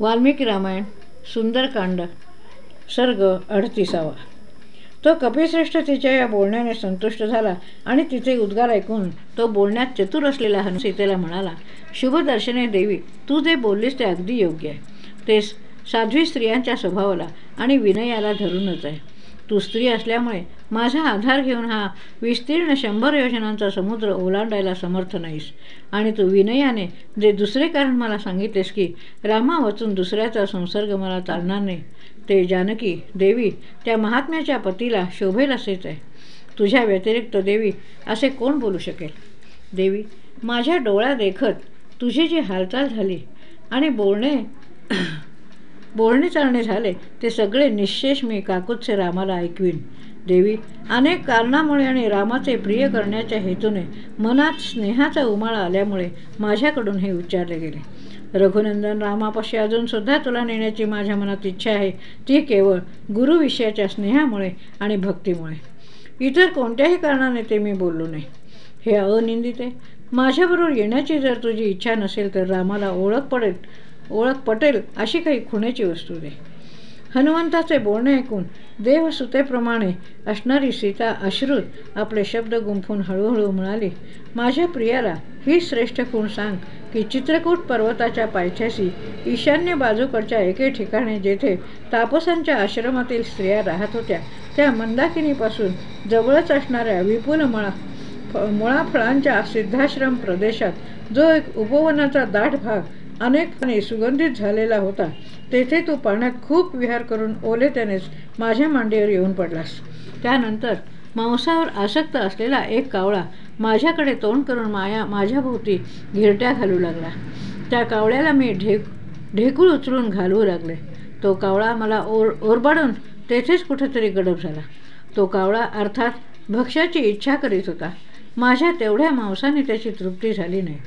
वाल्मिकी रामायण सुंदरकांड सर्ग अडतीसावा. तो कपिश्रेष्ठ तिच्या या बोलण्याने संतुष्ट झाला आणि तिचे उद्गार ऐकून तो बोलण्यात चतुर असलेला हनु सीतेला म्हणाला शुभदर्शने देवी तू जे बोललीस ते अगदी योग्य आहे. ते साध्वी स्त्रियांच्या स्वभावाला आणि विनयाला धरूनच आहे. तू स्त्री असल्यामुळे माझा आधार घेऊन हा विस्तीर्ण शंभर योजनांचा समुद्र ओलांडायला समर्थ नाहीस. आणि तू विनयाने जे दुसरे कारण मला सांगितलेस की रामा वाचून दुसऱ्याचा संसर्ग मला चालणार नाही ते जानकी देवी त्या महात्म्याच्या पतीला शोभेल असेच आहे. तुझ्या व्यतिरिक्त देवी असे कोण बोलू शकेल? देवी माझ्या डोळ्या देखत तुझी जी हालचाल झाली आणि बोलणे बोलणे चालणे झाले ते सगळे निश्चेष मी काकुत्से रामाला ऐकवीन. देवी अनेक कारणामुळे आणि रामाचे प्रिय करण्याच्या हेतूने मनात स्नेहाचा उमाळा आल्यामुळे माझ्याकडून हे उच्चारले गेले. रघुनंदन रामापाशी अजूनसुद्धा तुला नेण्याची माझ्या मनात इच्छा आहे ती केवळ गुरुविषयाच्या स्नेहामुळे आणि भक्तीमुळे. इतर कोणत्याही कारणाने ते मी बोललो नाही. हे अनिंदित आहे माझ्याबरोबर येण्याची जर तुझी इच्छा नसेल तर रामाला ओळख पडेल ओळख पटेल अशी काही खुण्याची वस्तू दे हनुमंताचे बोलणे ऐकून देवसुतेप्रमाणे असणारी सीता अश्रुत आपले शब्द गुंफून हळूहळू म्हणाली माझ्या प्रियाला ही श्रेष्ठ खूण सांग की चित्रकूट पर्वताच्या पायथ्याशी ईशान्य बाजूकडच्या एके ठिकाणी जेथे तापसांच्या आश्रमातील स्त्रिया राहत होत्या त्या मंदाकिनीपासून जवळच असणाऱ्या विपुल मळा फ मुळाफळांच्या सिद्धाश्रम प्रदेशात जो एक उपवनाचा दाट भाग अनेकपणे सुगंधित झालेला होता. तेथे तू पाण्यात खूप विहार करून ओले त्यानेच माझ्या मांडीवर येऊन पडलास त्यानंतर मांसावर आसक्त असलेला एक कावळा माझ्याकडे तोंड करून माया माझ्याभोवती घिरट्या घालू लागला. त्या कावळ्याला मी ढेक ढेकूळ उचलून घालवू लागले. तो कावळा मला ओर ओरबाडून तेथेच कुठेतरी गडप झाला. तो कावळा अर्थात भक्ष्याची इच्छा करीत होता. माझ्या तेवढ्या मांसाने त्याची तृप्ती झाली नाही.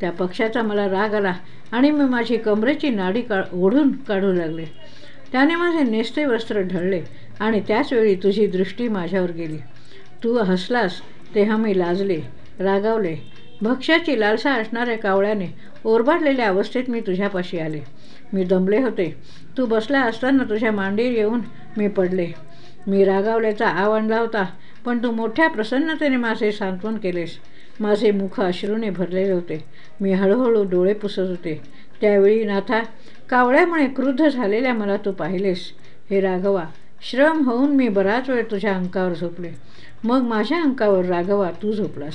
त्या पक्षाचा मला राग आला आणि मी माझी कमरेची नाडी का ओढून काढू लागले. त्याने माझे नेसते वस्त्र ढळले आणि त्याचवेळी तुझी दृष्टी माझ्यावर गेली. तू हसलास तेव्हा मी लाजले रागावले. भक्ष्याची लालसा असणाऱ्या कावळ्याने ओरबाडलेल्या अवस्थेत मी तुझ्यापाशी आले. मी दमले होते. तू बसला असताना तुझ्या मांडीर येऊन मी पडले. मी रागावल्याचा आव आणला होता. पण तू मोठ्या प्रसन्नतेने माझे सांत्वन केलेस. माझे मुख अश्रूने भरलेले होते. मी हळूहळू डोळे पुसत होते. त्यावेळी नाथा कावळ्यामुळे क्रुद्ध झालेल्या मला तू पाहिलेस. हे राघवा श्रम होऊन मी बराच वेळ तुझ्या अंकावर झोपले. मग माझ्या अंकावर राघवा तू झोपलास.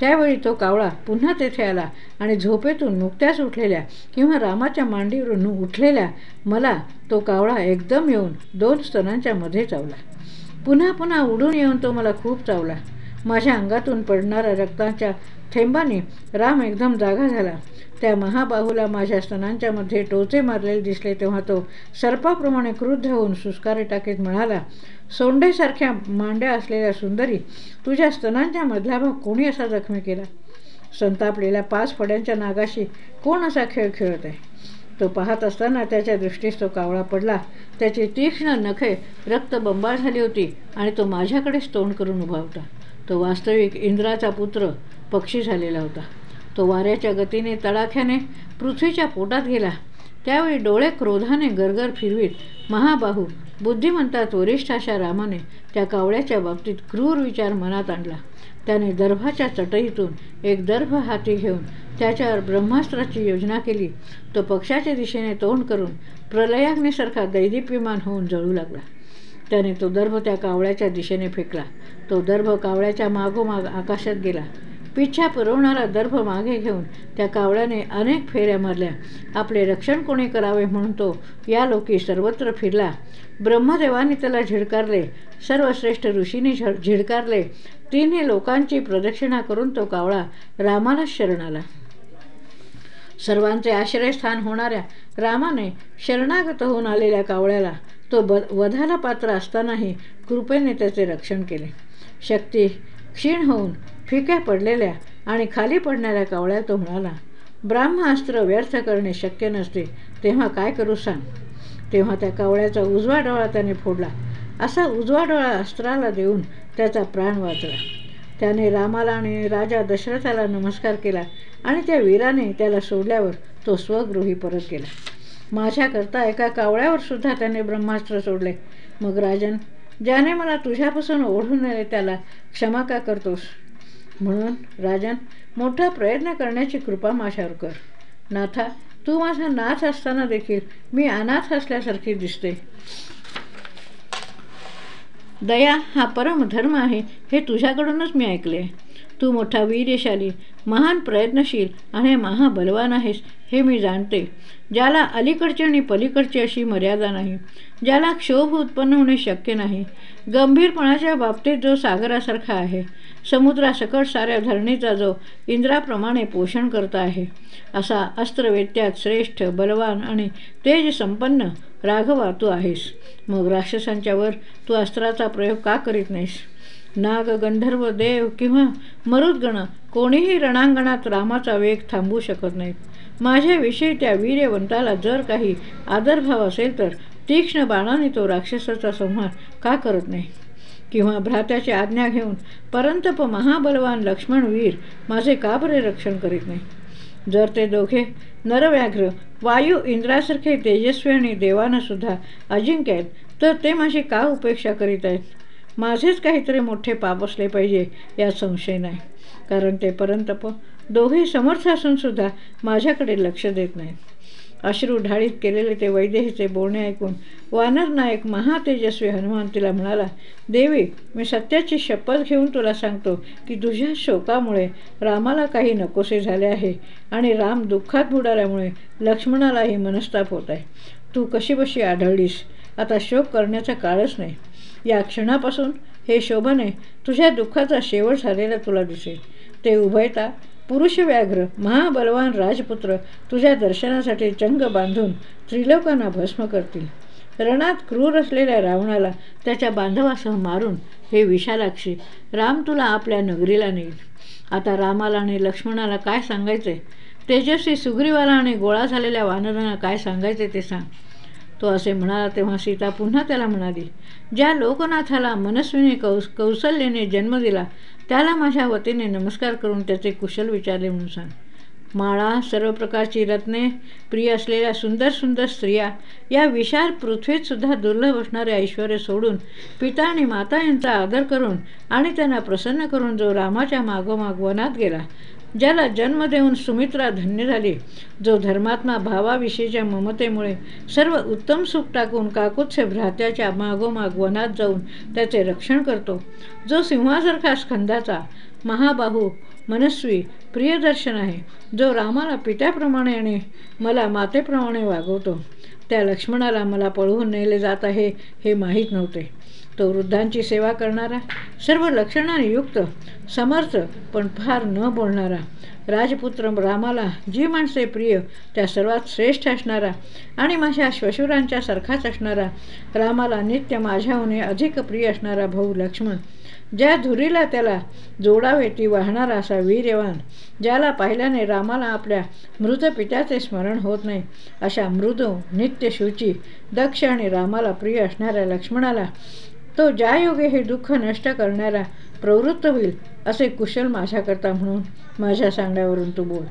त्यावेळी तो कावळा पुन्हा तेथे आला आणि झोपेतून नुकत्याच उठलेल्या किंवा रामाच्या मांडीवरून उठलेल्या मला तो कावळा एकदम येऊन दोन स्तनांच्या मध्ये चावला. पुन्हा पुन्हा उडून येऊन तो मला खूप चावला. माझ्या अंगातून पडणाऱ्या रक्ताच्या थेंबाने राम एकदम जागा झाला. त्या महाबाहूला माझ्या स्तनांच्या मध्ये टोचे मारलेले दिसले तेव्हा तो सर्पाप्रमाणे क्रुद्ध होऊन सुस्कारे टाकीत म्हणाला सोंडेसारख्या मांड्या असलेल्या सुंदरी तुझ्या स्तनांच्या मधला भाग कोणी असा जखमी केला? संतापलेल्या पाच फड्यांच्या नागाशी कोण असा खेळ खेळत आहे तो पाहत असताना त्याच्या दृष्टीस तो कावळा पडला. त्याची तीक्ष्ण नखे रक्तबंबाळ झाली होती आणि तो माझ्याकडेच तोंड करून उभा होता. तो वास्तविक इंद्राचा पुत्र पक्षी झालेला होता. तो वाऱ्याच्या गतीने तडाख्याने पृथ्वीच्या पोटात गेला. त्यावेळी डोळे क्रोधाने गरगर फिरवीत महाबाहू बुद्धिमंतात वरिष्ठ अशा रामाने त्या कावळ्याच्या बाबतीत क्रूर विचार मनात आणला. त्याने दर्भाच्या चटईतून एक दर्भ हाती घेऊन त्याच्यावर ब्रह्मास्त्राची योजना केली तो पक्षाच्या दिशेने तोंड करून प्रलयाग्नीसारखा दैदीप्यमान होऊन जळू लागला. त्याने तो दर्भ त्या कावळ्याच्या दिशेने फेकला. तो दर्भ कावळ्याच्या मागोमाग आकाशात गेला. पिच्छा पुरवणारा दर्भ मागे घेऊन त्या कावळ्याने अनेक फेऱ्या मारल्या. आपले रक्षण कोणी करावे म्हणून तो या लोकी सर्वत्र फिरला. ब्रह्मदेवाने त्याला झिडकारले. सर्वश्रेष्ठ ऋषीने झ झिडकारले. तिन्ही लोकांची प्रदक्षिणा करून तो कावळा रामाला शरण आला. सर्वांचे आश्रयस्थान होणाऱ्या रामाने शरणागत होऊन आलेल्या कावळ्याला तो ब वधाला पात्र असतानाही कृपेने त्याचे रक्षण केले. शक्ती क्षीण होऊन फिक्या पडलेल्या आणि खाली पडणाऱ्या कावळ्या तो म्हणाला ब्राह्मास्त्र व्यर्थ करणे शक्य नसते तेव्हा काय करू सांग? तेव्हा त्या कावळ्याचा उजवा डोळा त्याने फोडला. असा उजवा डोळा अस्त्राला देऊन त्याचा प्राण वाचला. त्याने रामाला आणि राजा दशरथाला नमस्कार केला. आणि त्या वीराने त्याला सोडल्यावर तो स्वगृही परत केला माझ्याकरता एका कावळ्यावर सुद्धा त्याने ब्रह्मास्त्र सोडले. मग राजन ज्याने मला तुझ्यापासून ओढून नेले त्याला क्षमा का करतोस? म्हणून राजन मोठा प्रयत्न करण्याची कृपा माझ्यावर कर. नाथा तू माझा नाथ असताना देखील मी अनाथ असल्यासारखी दिसते. दया हा परमधर्म आहे हे तुझ्याकडूनच मी ऐकले. तू मोठा वीर्यशाली महान प्रयत्नशील आणि महाबलवान आहेस हे मी जाणते. ज्याला अलीकडची आणि पलीकडची अशी मर्यादा नाही ज्याला क्षोभ उत्पन्न होणे शक्य नाही गंभीरपणाच्या बाबतीत जो सागरासारखा आहे समुद्रासकट साऱ्या धरणीचा जो इंद्राप्रमाणे पोषण करता आहे असा अस्त्रवेत्यात श्रेष्ठ बलवान आणि तेज संपन्न राघवा तू आहेस. मग राक्षसांच्यावर तू अस्त्राचा प्रयोग का करीत नाहीस? नाग गंधर्व देव किंवा मरुद्गण कोणीही रणांगणात रामाचा वेग थांबवू शकत नाहीत. माझ्याविषयी त्या वीर्यवंताला जर काही आदरभाव असेल तर तीक्ष्ण बाणाने तो राक्षसाचा संहार का करत नाही? किंवा भ्रात्याची आज्ञा घेऊन परंतप महाबलवान लक्ष्मण वीर माझे का बरे रक्षण करीत नाही? जर ते दोघे नरव्याघ्र वायू इंद्रासारखे तेजस्वी आणि देवानंसुद्धा अजिंक्य आहेत तर ते माझी का उपेक्षा करीत आहेत? माझेच काहीतरी मोठे पाप असले पाहिजे यात संशय नाही. कारण ते परंतप दोघे समर्थ असूनसुद्धा माझ्याकडे लक्ष देत नाहीत. अश्रू ढाळीत केलेले ते वैदेहीचे बोलणे ऐकून वानर नायक महातेजस्वी हनुमान तिला म्हणाला देवी मी सत्याची शपथ घेऊन तुला सांगतो की तुझ्या शोकामुळे रामाला काही नकोसे झाले आहे आणि राम दुःखात बुडाल्यामुळे लक्ष्मणालाही मनस्ताप होत आहे. तू कशी बशी आढळलीस? आता शोक करण्याचा काळच नाही. या क्षणापासून हे शोभने तुझ्या दुःखाचा शेवट झालेला तुला दिसेल. ते उभयता पुरुष व्याघ्र महाबलवान राजपुत्र तुझ्या दर्शनासाठी चंग बांधून त्रिलोकांना भस्म करतील. रणात क्रूर असलेल्या रावणाला त्याच्या बांधवासह मारून हे विशालाक्षी राम तुला आपल्या नगरीला नेईल. आता रामाला आणि लक्ष्मणाला काय सांगायचे तेजस्वी सुग्रीवाला आणि गोळा झालेल्या वानरांना काय सांगायचे ते सांग. तो असे म्हणाला तेव्हा सीता पुन्हा त्याला म्हणाली ज्या लोकनाथाला मनस्विनी कौस कौशल्याने जन्म दिला त्याला माझ्या वतीने नमस्कार करून त्याचे कुशल विचारले म्हणून सांग. माळा सर्व प्रकारची रत्ने प्रिय असलेल्या सुंदर सुंदर स्त्रिया या विशाल पृथ्वीतसुद्धा दुर्लभ असणारे ऐश्वर सोडून पिता आणि माता यांचा आदर करून आणि त्यांना प्रसन्न करून जो रामाच्या मागोमाग वनात गेला ज्याला जन्म देऊन सुमित्रा धन्य झाली जो धर्मात्मा भावाविषयीच्या ममतेमुळे सर्व उत्तम सुख टाकून काकुत्स्य भ्रात्याच्या मागोमाग वनात जाऊन त्याचे रक्षण करतो. जो सिंहासारखा स्कंदाचा महाबाहू मनस्वी प्रियदर्शन आहे जो रामाला पित्याप्रमाणे आणि मला मातेप्रमाणे वागवतो त्या लक्ष्मणाला मला पळवून नेले जात आहे हे माहीत नव्हते. तो वृद्धांची सेवा करणारा सर्व लक्षणाने युक्त समर्थ पण फार न बोलणारा राजपुत्र रामाला जी माणसे प्रिय त्या सर्वात श्रेष्ठ असणारा आणि माझ्या श्वशुरांच्या सारखाच असणारा रामाला नित्य माझ्याहून अधिक प्रिय असणारा भाऊ लक्ष्मण ज्या धुरीला त्याला जोडावे ती वाहणारा असा वीर्यवान ज्याला पाहिल्याने रामाला आपल्या मृत पित्याचे स्मरण होत नाही अशा मृदू नित्यशुची दक्ष आणि रामाला प्रिय असणाऱ्या लक्ष्मणाला तो ज्या योगे हे दुःख नष्ट करणारा प्रवृत्त होईल असे कुशल माझ्याकरता म्हणून माझ्या सांगण्यावरून तू बोल.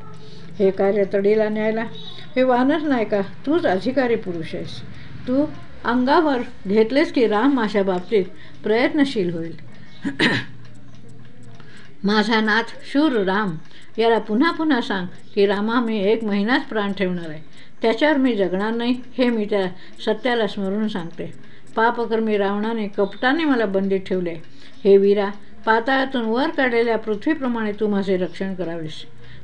हे कार्य तडीला न्यायला. हे वानर नायका तूच अधिकारी पुरुष आहेस. तू अंगावर घेतलेस की राम माझ्या बाबतीत प्रयत्नशील होईल. माझा नाथ शूर राम. याला पुन्हा पुन्हा सांग की रामा मी एक महिनाच प्राण ठेवणार आहे. त्याच्यावर मी जगणार नाही हे मी त्या सत्याला स्मरून सांगते. पापकर्मी रावणाने कपटाने मला बंदीत ठेवले. हे वीरा पाताळातून वर काढलेल्या पृथ्वीप्रमाणे तू माझे रक्षण करावेस.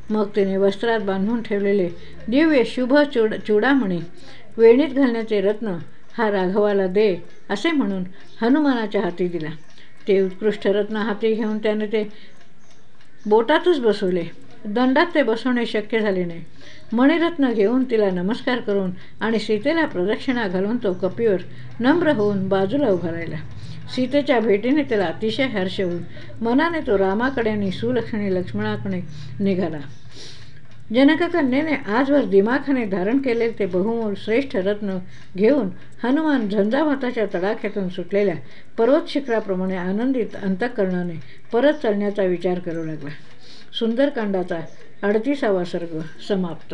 मग तिने वस्त्रात बांधून ठेवलेले दिव्य शुभ चुड चुडामणी वेणीत घालण्याचे रत्न हा राघवाला दे असे म्हणून हनुमानाच्या हाती दिला. ते उत्कृष्ट रत्न हाती घेऊन त्याने ते बोटातच बसवले. दंडात ते बसवणे शक्य झाले नाही. मणिरत्न घेऊन तिला नमस्कार करून आणि सीतेला प्रदक्षिणा घालून तो कपीवर नम्र होऊन बाजूला उभा राहिला. सीतेच्या भेटीने त्याला अतिशय हर्ष होऊन मनाने तो रामाकडे आणि सुलक्षणी लक्ष्मणाकडे निघाला. जनककन्येने आजवर दिमाखाने धारण केले ते बहुमोल श्रेष्ठ रत्न घेऊन हनुमान झंझावाताच्या तडाख्यातून सुटलेल्या पर्वत शिखराप्रमाणे आनंदित अंतःकरणाने परत चालण्याचा विचार करू लागला. सुंदरकांडाचा अडतीसावा सर्ग समाप्त.